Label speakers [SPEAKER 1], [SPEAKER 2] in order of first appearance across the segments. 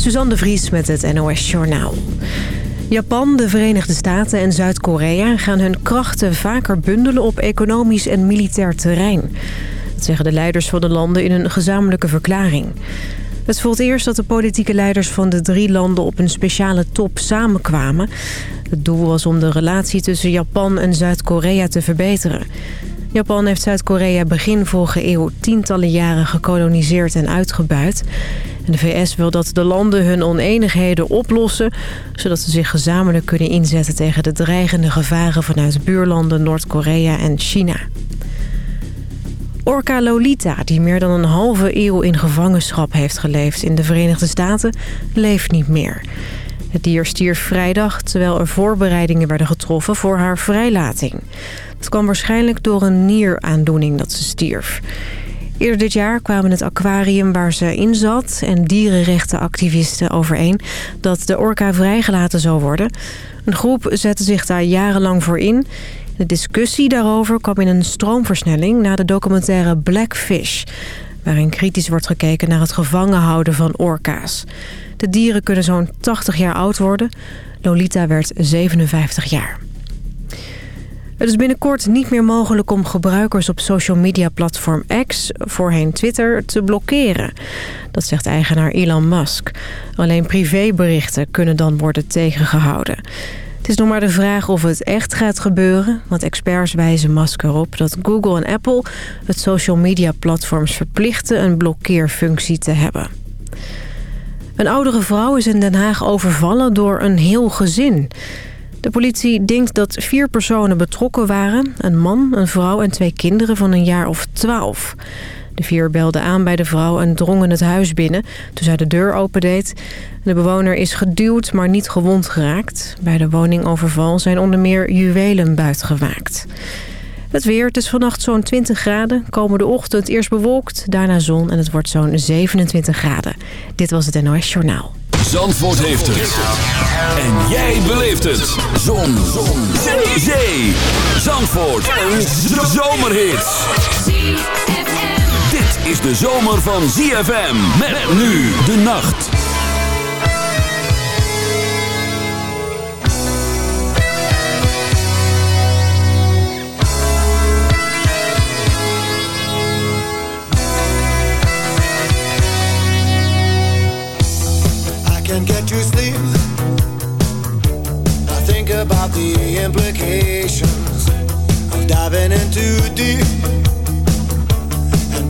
[SPEAKER 1] Suzanne de Vries met het NOS Journaal. Japan, de Verenigde Staten en Zuid-Korea gaan hun krachten vaker bundelen op economisch en militair terrein. Dat zeggen de leiders van de landen in een gezamenlijke verklaring. Het het eerst dat de politieke leiders van de drie landen op een speciale top samenkwamen. Het doel was om de relatie tussen Japan en Zuid-Korea te verbeteren. Japan heeft Zuid-Korea begin vorige eeuw tientallen jaren gekoloniseerd en uitgebuit. En de VS wil dat de landen hun oneenigheden oplossen... zodat ze zich gezamenlijk kunnen inzetten tegen de dreigende gevaren... vanuit buurlanden Noord-Korea en China. Orca Lolita, die meer dan een halve eeuw in gevangenschap heeft geleefd in de Verenigde Staten, leeft niet meer. Het dier stierf vrijdag terwijl er voorbereidingen werden getroffen voor haar vrijlating. Het kwam waarschijnlijk door een nieraandoening dat ze stierf. Eerder dit jaar kwamen het aquarium waar ze in zat... en dierenrechtenactivisten overeen dat de orka vrijgelaten zou worden. Een groep zette zich daar jarenlang voor in. De discussie daarover kwam in een stroomversnelling... na de documentaire Blackfish... waarin kritisch wordt gekeken naar het gevangen houden van orka's. De dieren kunnen zo'n 80 jaar oud worden. Lolita werd 57 jaar. Het is binnenkort niet meer mogelijk om gebruikers op social media platform X, voorheen Twitter, te blokkeren. Dat zegt eigenaar Elon Musk. Alleen privéberichten kunnen dan worden tegengehouden. Het is nog maar de vraag of het echt gaat gebeuren, want experts wijzen Musk erop dat Google en Apple het social media platforms verplichten een blokkeerfunctie te hebben. Een oudere vrouw is in Den Haag overvallen door een heel gezin. De politie denkt dat vier personen betrokken waren. Een man, een vrouw en twee kinderen van een jaar of twaalf. De vier belden aan bij de vrouw en drongen het huis binnen toen zij de deur opendeed. De bewoner is geduwd, maar niet gewond geraakt. Bij de woningoverval zijn onder meer juwelen buitgemaakt. Het weer, het is vannacht zo'n 20 graden. Komende ochtend eerst bewolkt, daarna zon en het wordt zo'n 27 graden. Dit was het NOS Journaal.
[SPEAKER 2] Zandvoort heeft het. En jij beleeft het. Zon. zon. Zee. Zandvoort. Een zomerhit. Is de zomer van ZFM. Met nu de nacht.
[SPEAKER 3] can't get to sleep. I think about the implications of diving in too deep,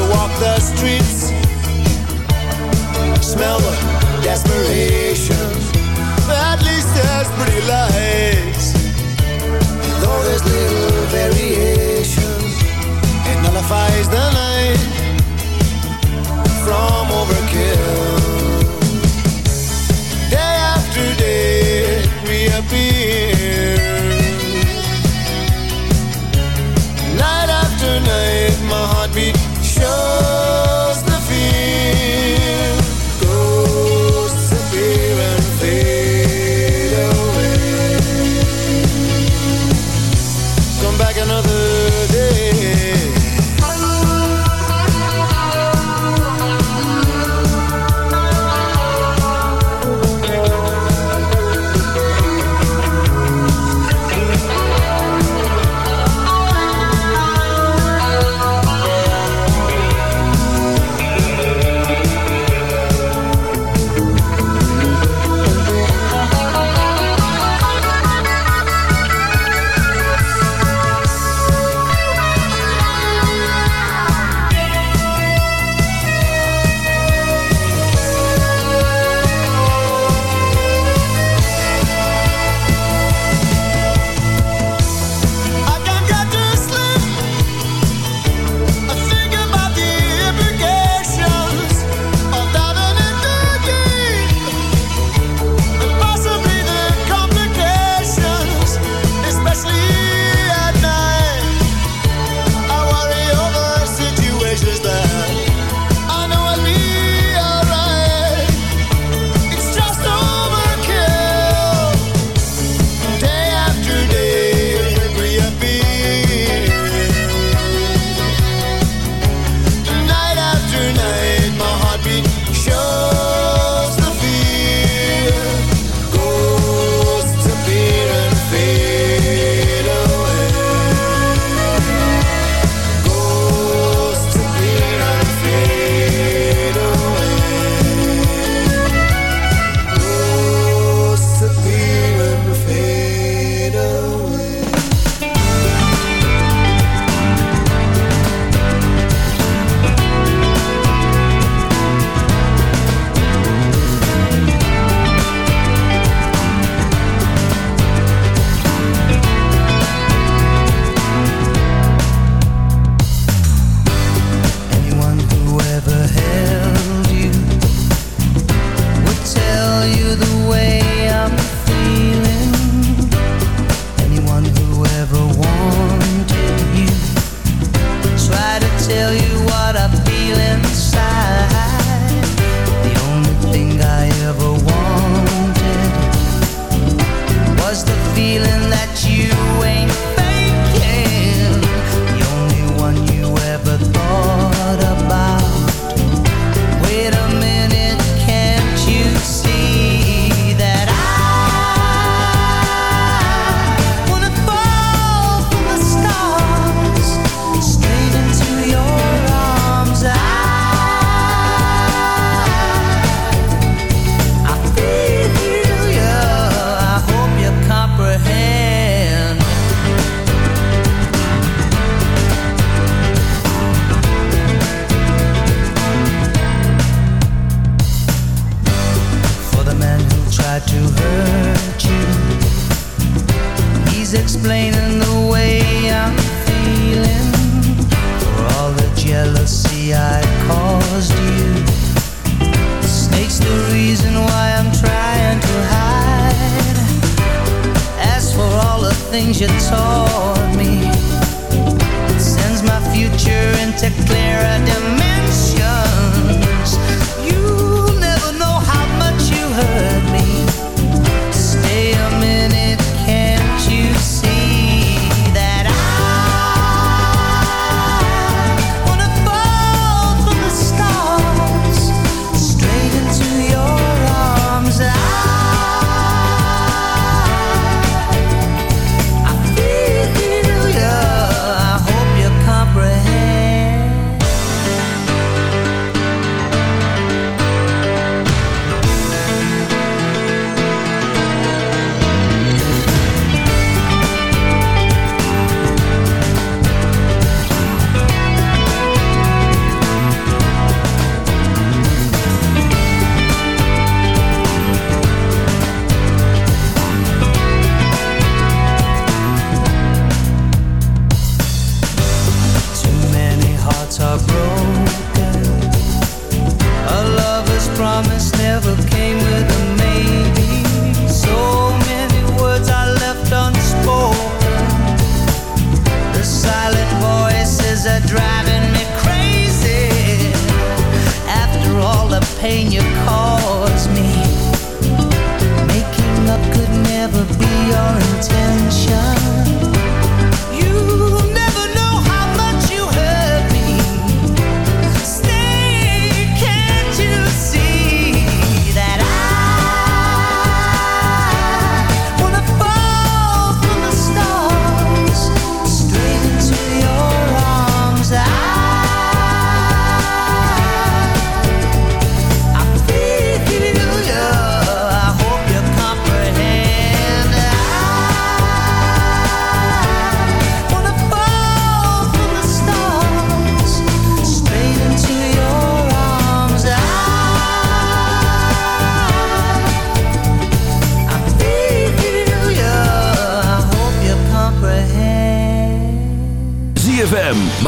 [SPEAKER 3] To walk the streets. Smell the desperation. At least there's pretty lights. Though there's little variation, it nullifies the night from overkill.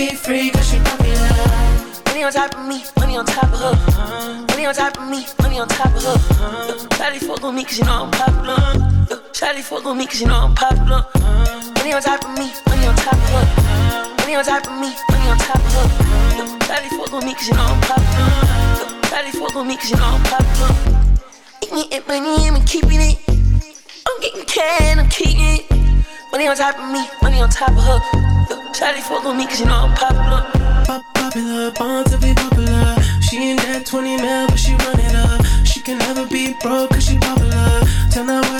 [SPEAKER 4] Be free cause she popular.
[SPEAKER 5] Money on top of me, money on top of her. Money on top of me, money on top of her. Shawty fuck on me cause you know I'm popular. Shawty fuck on me cause you know I'm popular. Money on top of me, money on top of her. Money on top of me, money on top of her. Shawty fuck on me cause you know I'm popular. Shawty fuck on me cause you know I'm popular. Eating money, I'm keeping it. I'm getting can, I'm keeping it. Money on top of me, money on top of her. Shawty fuck on me cause you know I'm popular.
[SPEAKER 4] Pop popular, born to be popular. She in that 20 mil, but she run it up. She can never be broke cause she popular. Turn that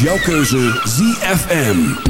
[SPEAKER 2] Jouw keuze ZFM.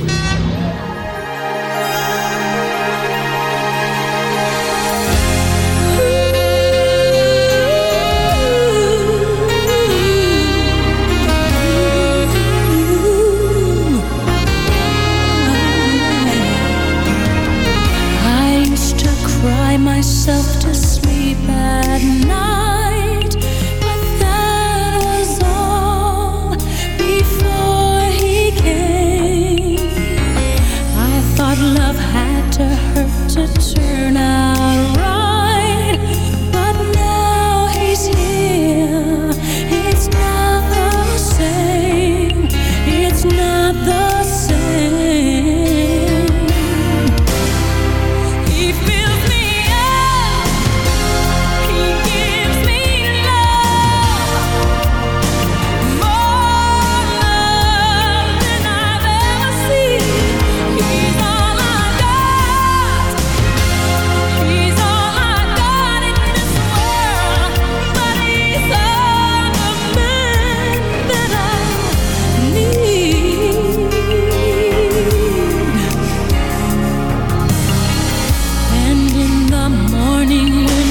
[SPEAKER 6] You.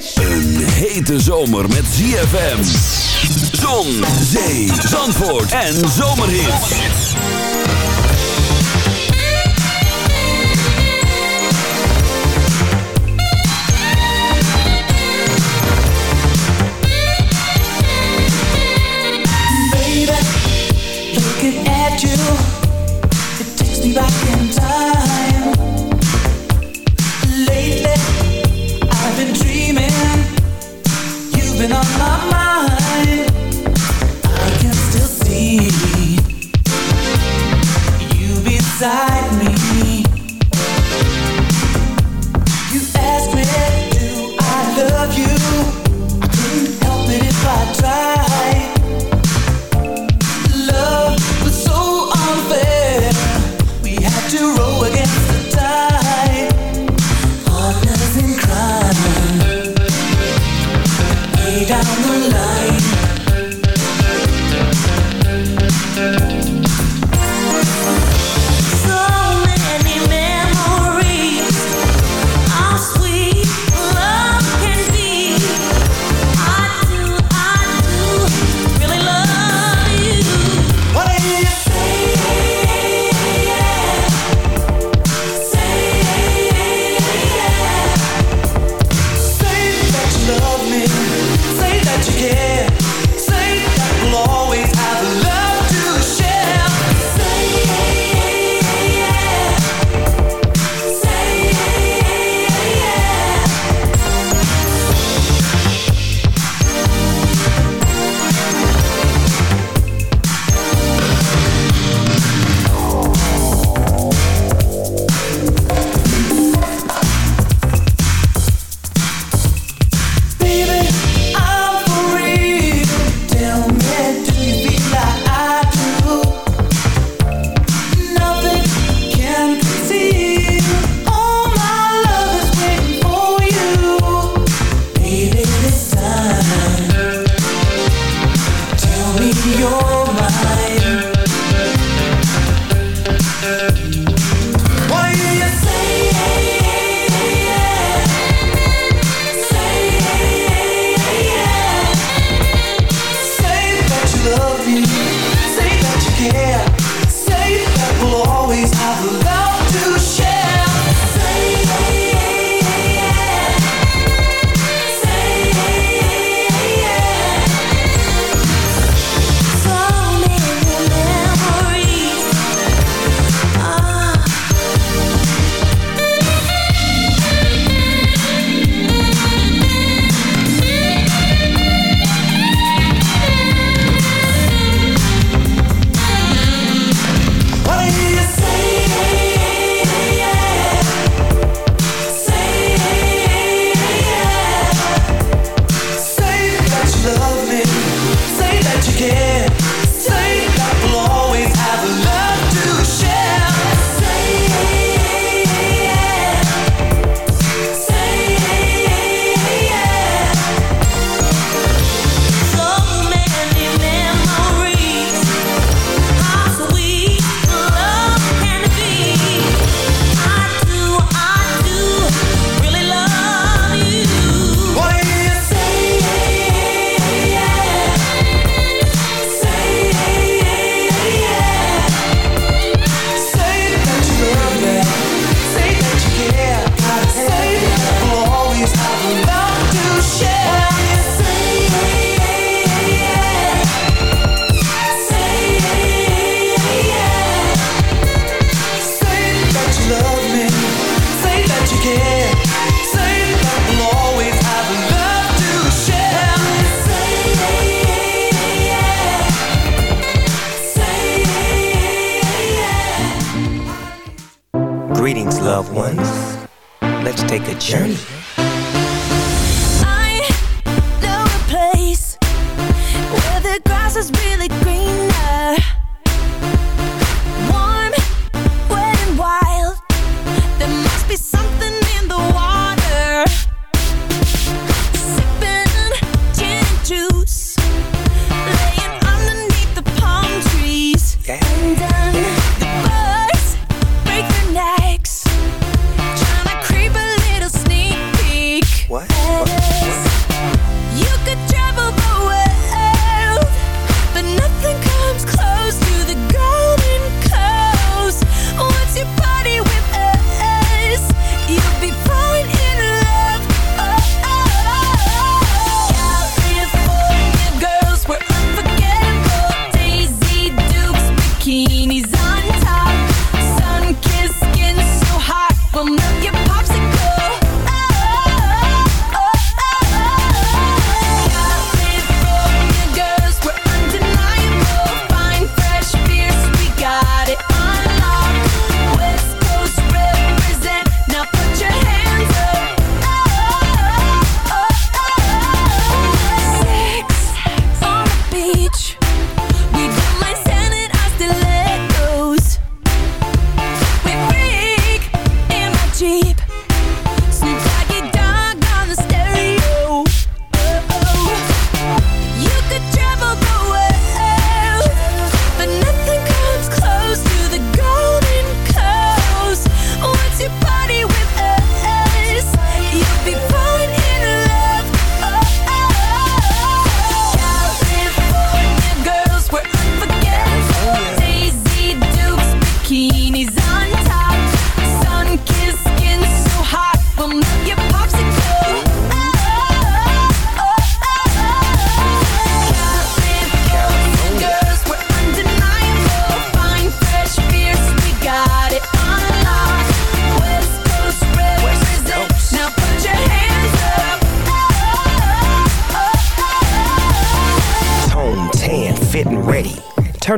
[SPEAKER 7] Een hete zomer met ZFM. Zon, zee, zandvoort en zomerhits.
[SPEAKER 8] Baby, at you,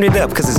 [SPEAKER 9] Turn it up, cause it's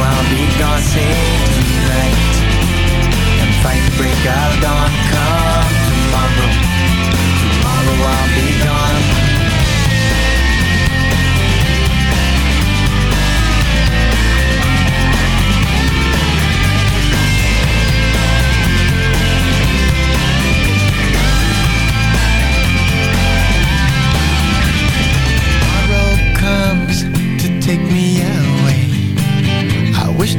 [SPEAKER 8] I'll be gone safe tonight. And fight break out dawn. Come tomorrow. Tomorrow I'll be gone.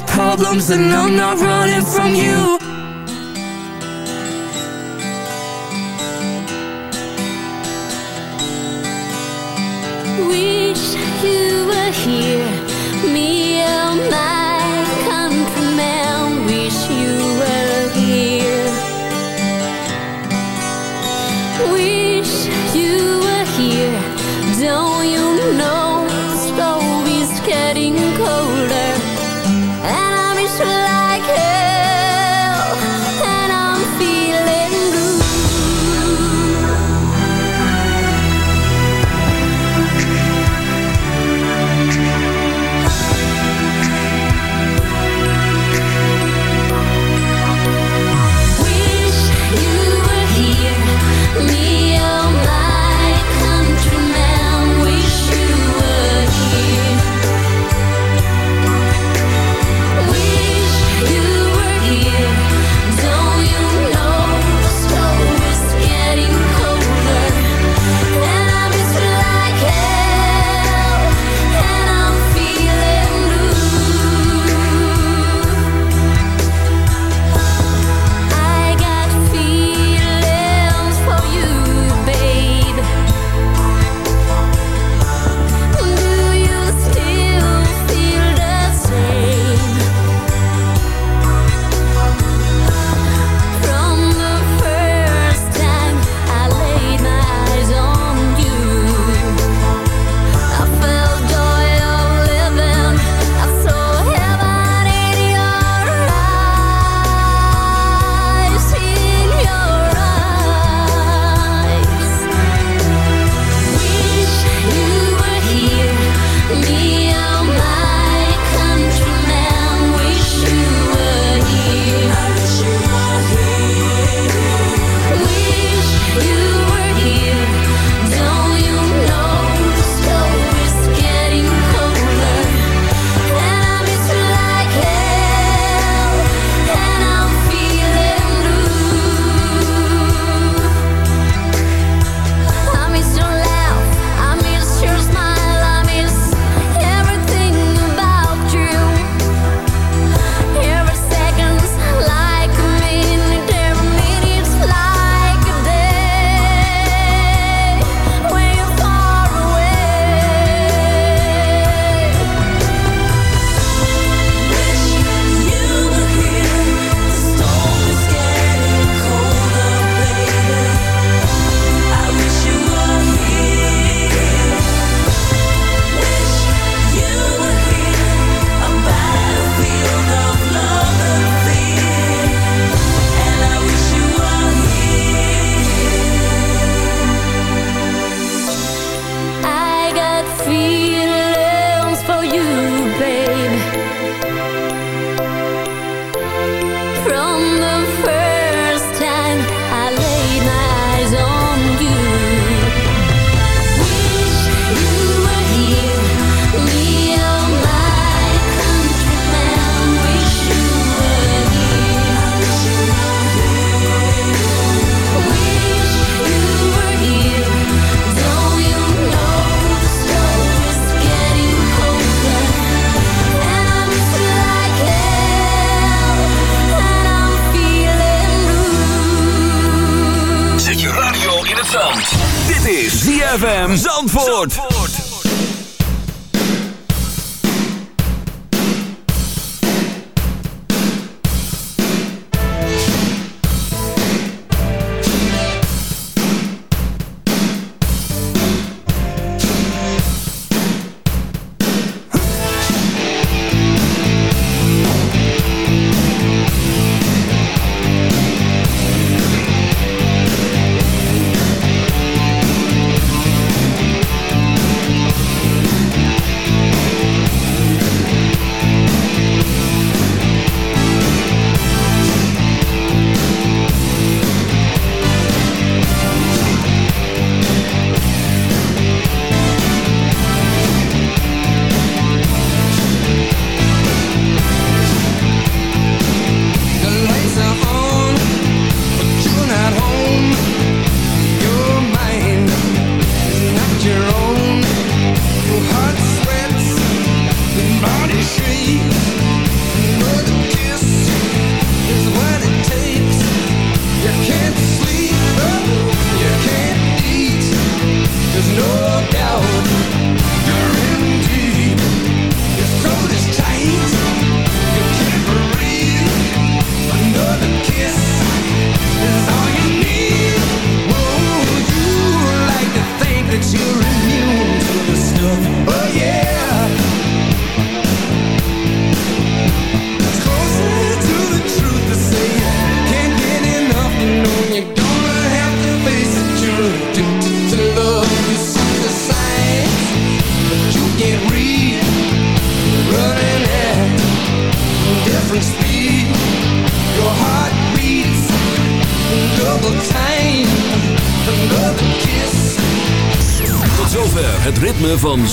[SPEAKER 6] Problems, and I'm not running from you.